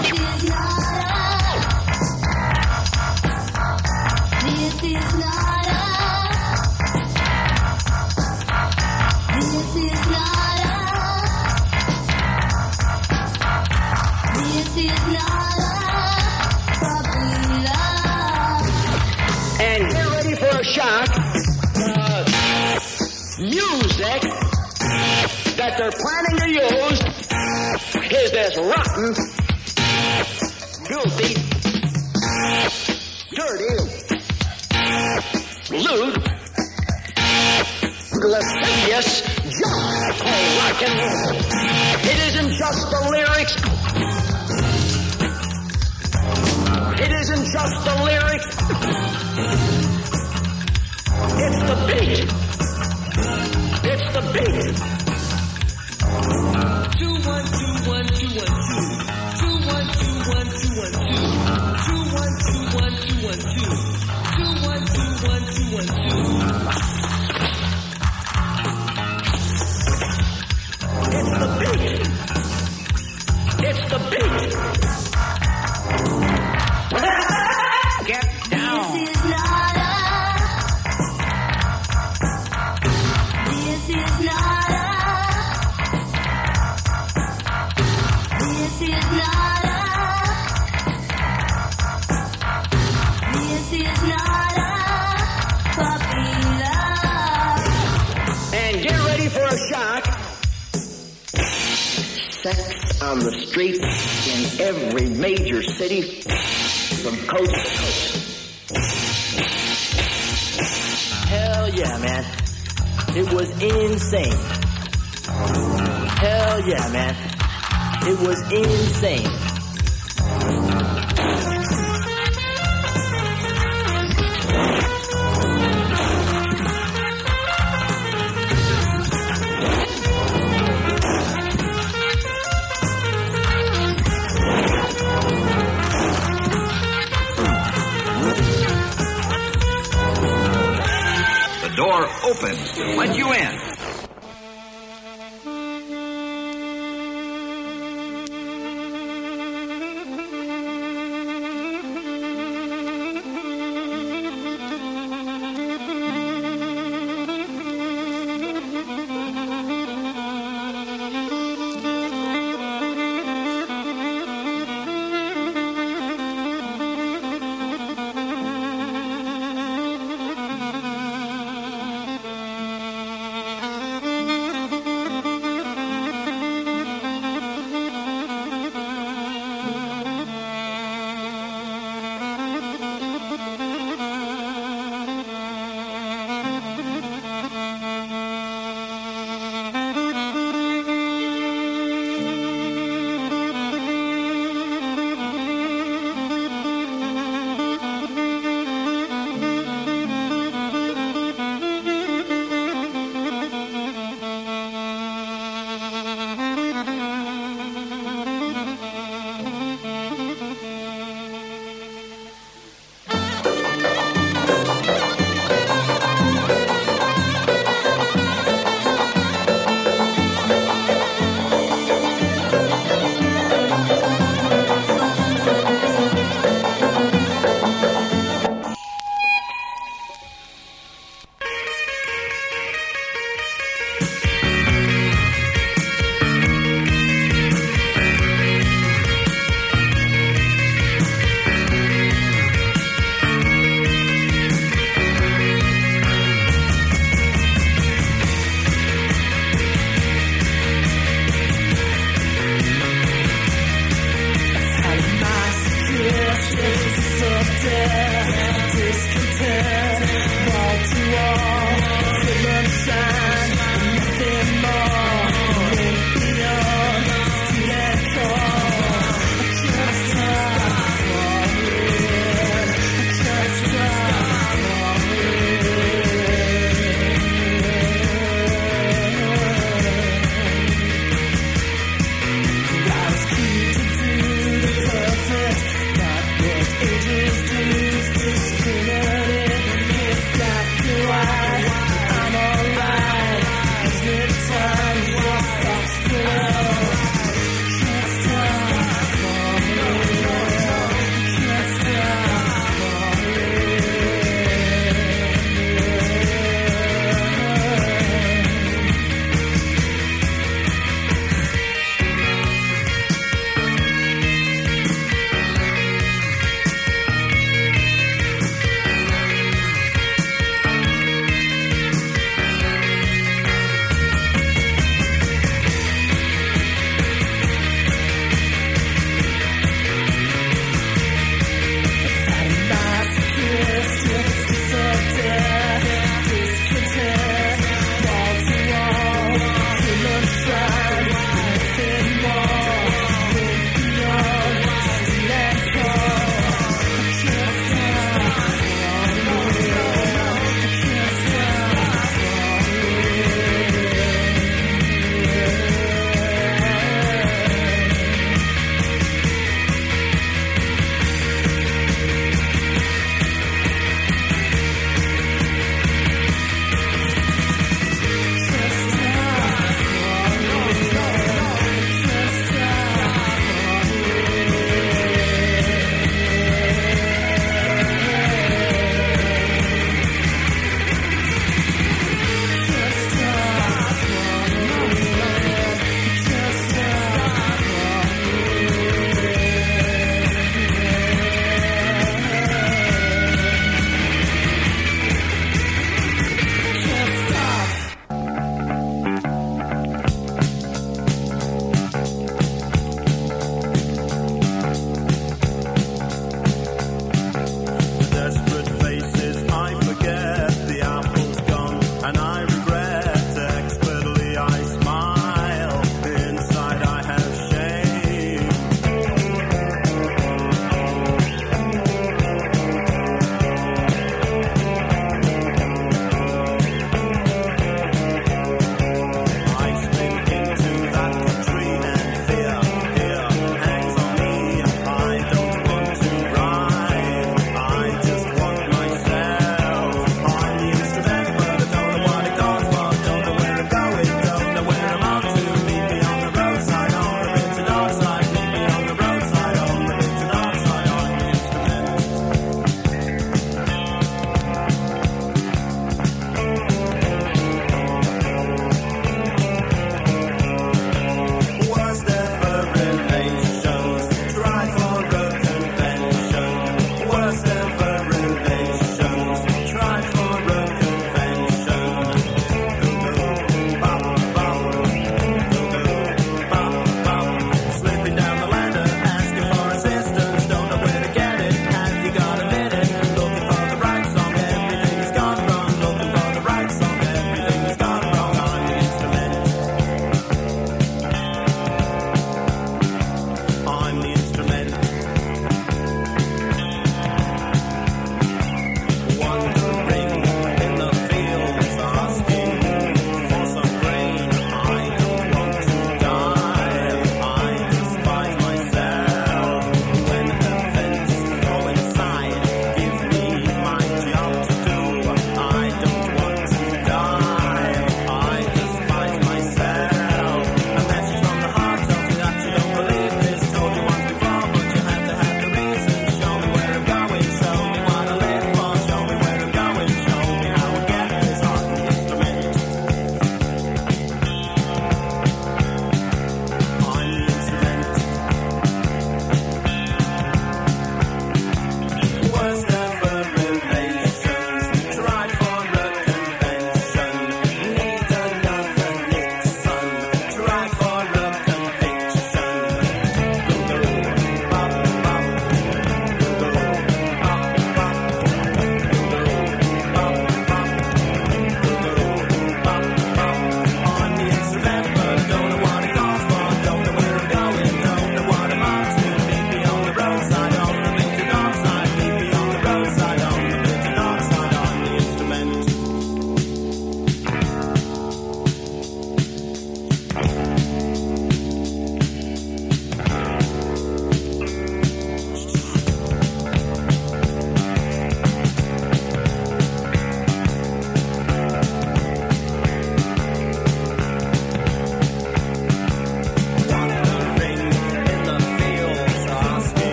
And one two one two one two. Two one two one two one two. On the street in every major city from coast to coast. Hell yeah, man. It was insane. Hell yeah, man. It was insane. Let you in?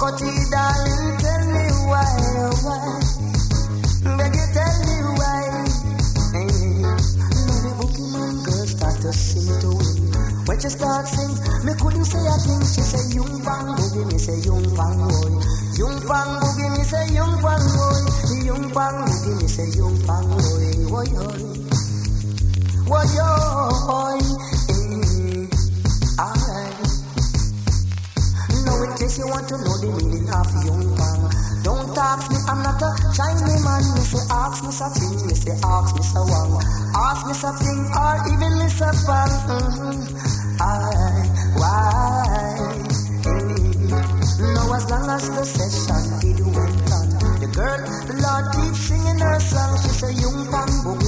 Scotty, darling, tell me why, oh why? Beg you tell me why. Now the Pokemon girl start to sing to him. When she start sing, me couldn't say a thing. She say, Young Bang Boogie, me say, Young Bang Boy. Young Bang Boogie, me say, Young Bang Boy. Young Bang Boogie, me say, Young Bang Boy. Boy, boy, boy. if you want to know the meaning of young Pang, Don't ask me, I'm not a shiny man. Me say ask me something. me say ask me so Wang. Ask me something or even Mr. Pan. Mm-hmm. I, why? Mm-hmm. No, as long as the session did went on. The girl, the Lord keeps singing her song. She say young Pang. book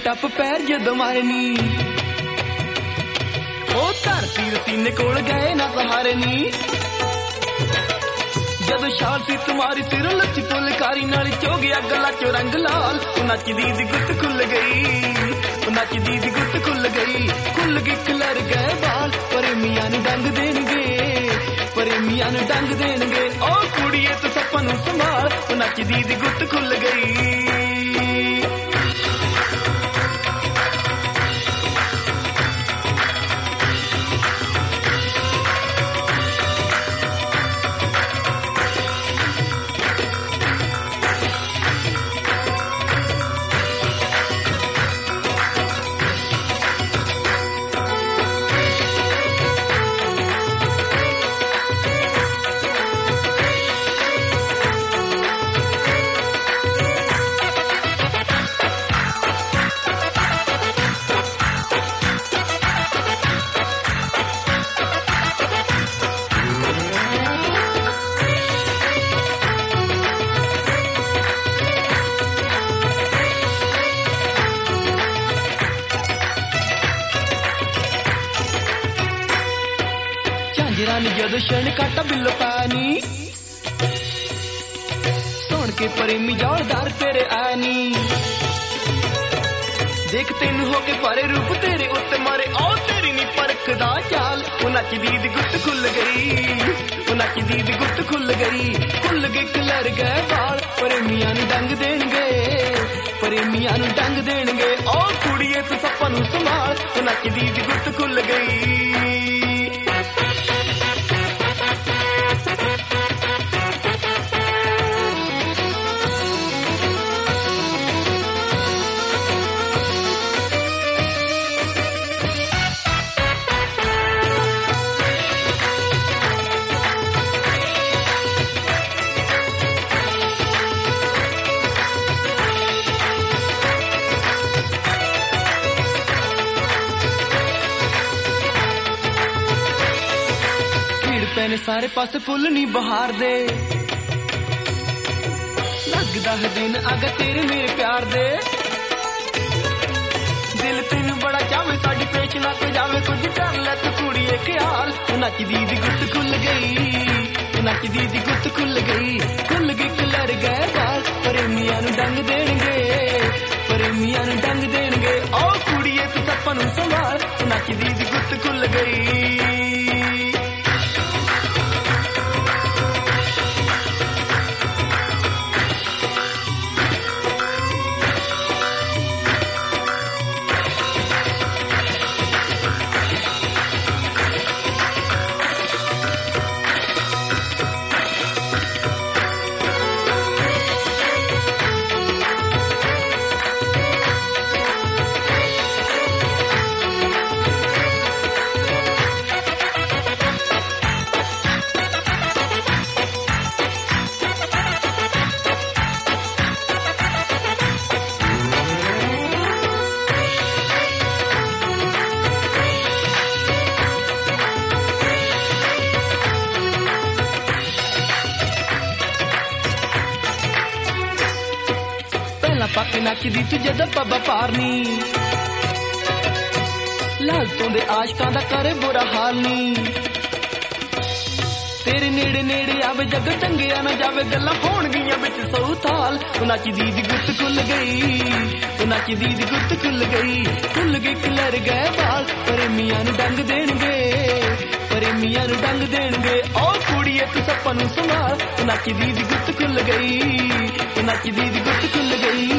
टप पैर जदों मारनी। कोल गए ना सहारनी। जद शाल रंग लाल नच खुल गई। नच दीद खुल गई। खुल गई खिलर गए बाल परेमिया ने डंग देंगे परेमिया ने डंग देंगे कुड़िए तू सपन संभाल नच दीद गुत खुल गई। प्रदूषण काटा बिल पानी। सोन के प्रेमी जोरदार तेरे आनी। देख तेन हो परे रूप तेरे उत्ते मारे। आओ तेरी नी परखदा चाल। ओ नच दीद गुट खुल गई। ओ नच दीद गुट खुल गई। खुल गए कलर गए बाल। प्रेमिया नु डंग देंगे प्रेमिया नु डंग देंगे और कुड़िए तू सपन संभाल। ओ नच दीद गुट खुल गई। ਦੀ ਗੁੱਤ ਖੁੱਲ ਗਈ ਭੀੜ ਪੈਨੇ ਸਾਰੇ ਪਾਸੇ ਫੁੱਲ ਨਹੀਂ ਬਹਾਰ ਦੇ ਲੱਗਦਾ ਹੈ ਦਿਨ ਅਗਾ ਤੇਰੇ ਮੇਰੇ ਪਿਆਰ ਦੇ ਦਿਲ ਤੈਨੂੰ ਬੜਾ ਚਾਹਵੇ ਸਾਡੀ ਪੇਚ ਨਾ ਤੇ ਜਾਵੇ ਕੁਝ ਕਰ ਲੈ ਤੂੰ ਕੁੜੀਏ ਖਿਆਲ ਉਹ ਨੱਚਦੀ ਦੀ ਗੁੱਤ ਖੁੱਲ ਗਈ ਉਹ ਨੱਚਦੀ ਦੀ ਗੁੱਤ ਖੁੱਲ ਗਈ ਖੁੱਲ ਗਈ ਕਲਰ ਗਏ ਬਾਲ ਪ੍ਰੇਮੀਆਂ ਨੂੰ ਡੰਗ ਦੇਣਗੇ ਪ੍ਰੇਮੀਆਂ ਨੂੰ ਡੰਗ ਦੇਣਗੇ ਓ ਕੁੜੀਏ ਤੂੰ ਸੱਪਾਂ ਨੂੰ ਸੰਭਾਲ ਉਹ ਨੱਚਦੀ ਦੀ ਗੁੱਤ ਖੁੱਲ ਗਈ ਪੱਕ ਨੱਚਦੀ ਤੂੰ ਜਦੋਂ ਪੱਬਾ ਪਾਰਨੀ ਲਾਲ ਤੋਂ ਦੇ ਆਸ਼ਕਾਂ ਦਾ ਕਰੇ ਬੁਰਾ ਹਾਲ ਨੀ ਤੇਰੇ ਨੇੜੇ ਨੇੜੇ ਆਵੇ ਜਗ ਟੰਗਿਆ ਨਾ ਜਾਵੇ ਗੱਲਾਂ ਹੋਣਗੀਆਂ ਵਿੱਚ ਸੌ ਥਾਲ ਉਹ ਨੱਚਦੀ ਦੀ ਗੁੱਤ ਖੁੱਲ ਗਈ ਉਹ ਨੱਚਦੀ ਦੀ ਗੁੱਤ ਖੁੱਲ ਗਈ ਖੁੱਲ ਗਈ ਕਲਰ ਗਏ ਬਾਲ ਪ੍ਰੇਮੀਆਂ ਨੂੰ ਡੰਗ ਦੇਣਗੇ ਪ੍ਰੇਮੀਆਂ ਨੂੰ ਡੰਗ ਦੇਣਗੇ ਓ ਕੁੜੀਏ ਤੂੰ ਸੱਪਾਂ ਨੂੰ ਸੰਭਾਲ ਉਹ ਨੱਚਦੀ ਦੀ ਗੁੱਤ ਖੁੱਲ ਗਈ ਉਹ ਨੱਚਦੀ ਦੀ ਗੁੱਤ ਖੁੱਲ ਗਈ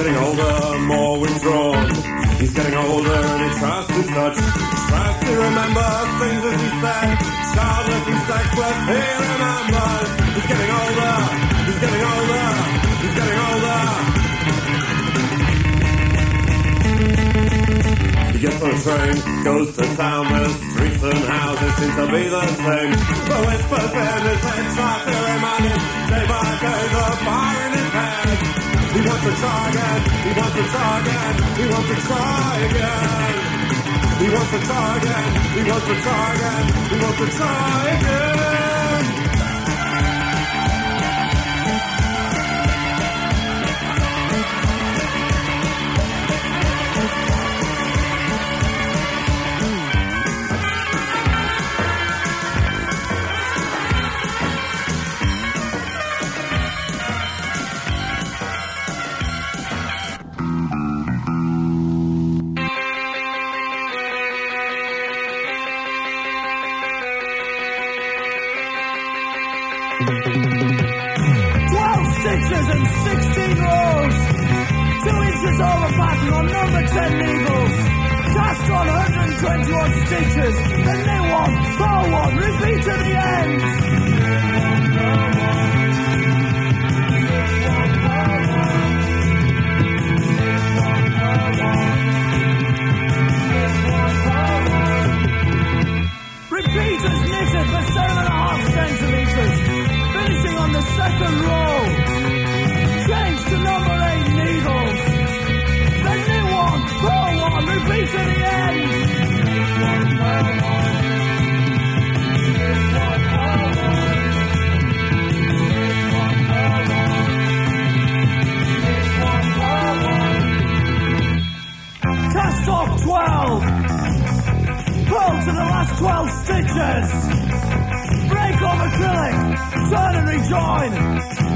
getting older, more withdrawn. He's getting older and he tries to touch, tries to remember things as he said. Childless and sexless, he remembers. He's getting older, he's getting older, he's getting older. He gets on a train, goes to town, the streets and houses seem to be the same. The whispers in his head try to remind him, day by day the fire in his head. He wants to try again. He wants to try again. He wants to try again. He wants to try again. He wants to try again. He wants to try again. rejoin.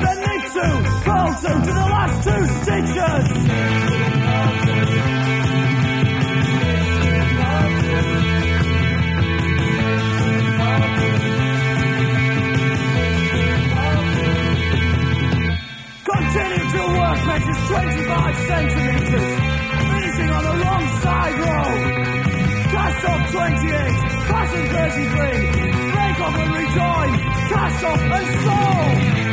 Then they too fall to the last two stitches. Continue to work measures 25 centimetres, finishing on the wrong side row. Cast on 28, passing 33, break off and rejoin muscle and soul.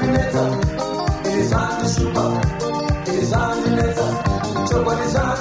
It is hard to shoot. It is hard to let up.